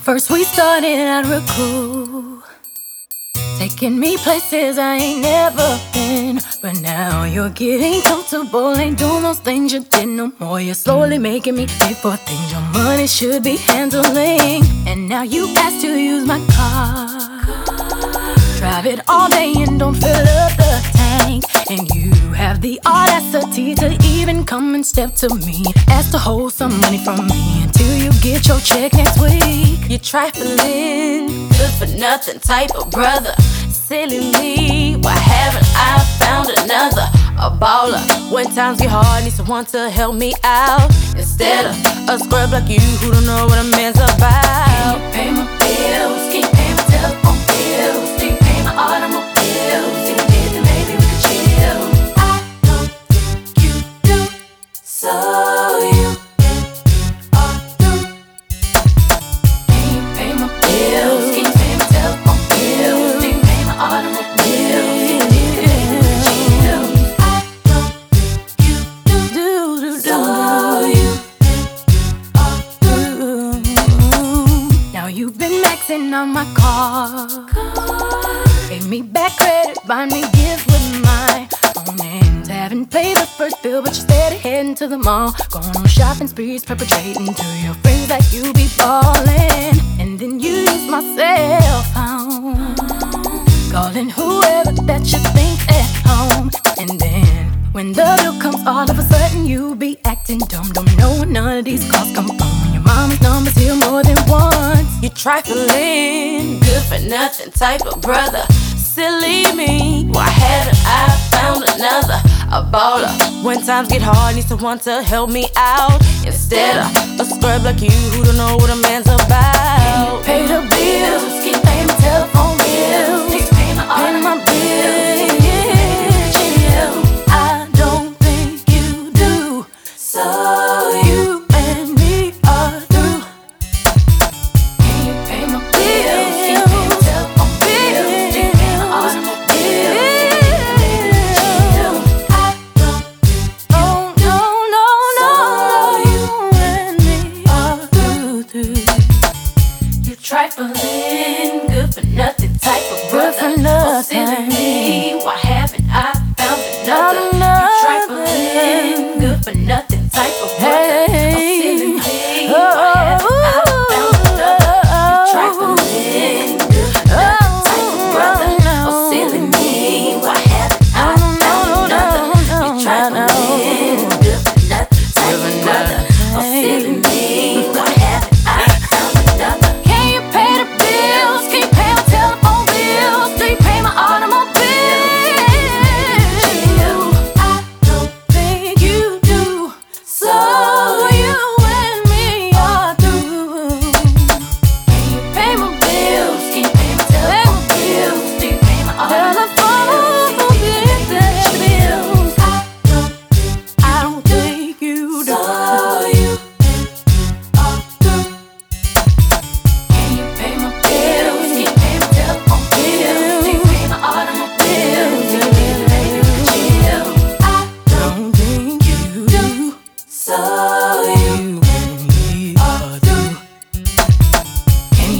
first we started out real. Taking me places I ain't never been. But now you're getting comfortable. Ain't doing those things you did no more. You're slowly making me pay for things your money should be handling. And now you ask to use my car. Drive it all day and don't fill up the tank. And you have the audacity to even come and step to me. Ask to hold some money from me until you get your check next week. You're trifling, good for nothing type of brother. Silly me, why haven't I found another? A baller. When times get hard, need someone to help me out. Instead of a scrub like you who don't know what a man's about. Can you pay my on my car. Gave me back credit, buy me gifts with my own names. Haven't paid the first bill, but you're steady heading to the mall. Going on shopping sprees, perpetrating to your friends that you be ballin'. And then you use my cell phone. Calling whoever that you think at home. And then when the bill comes, all of a sudden you be acting dumb. Don't know none of these calls come from. When trifling, good for nothing type of brother. Silly me, why haven't I found another? A baller. When times get hard, need someone to help me out. Instead of a scrub like you who don't know what a man's about. Pay the bills, can you pay my telephone bills? Can you pay my Pay my bills? I don't think you do, so Good for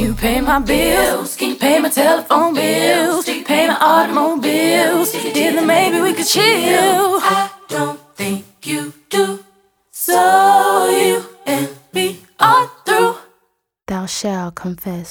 you pay my bills? Can you pay my telephone bills? Pay my automobiles? Then maybe we could chill. I don't think you do. So you and me are through. Thou shalt confess.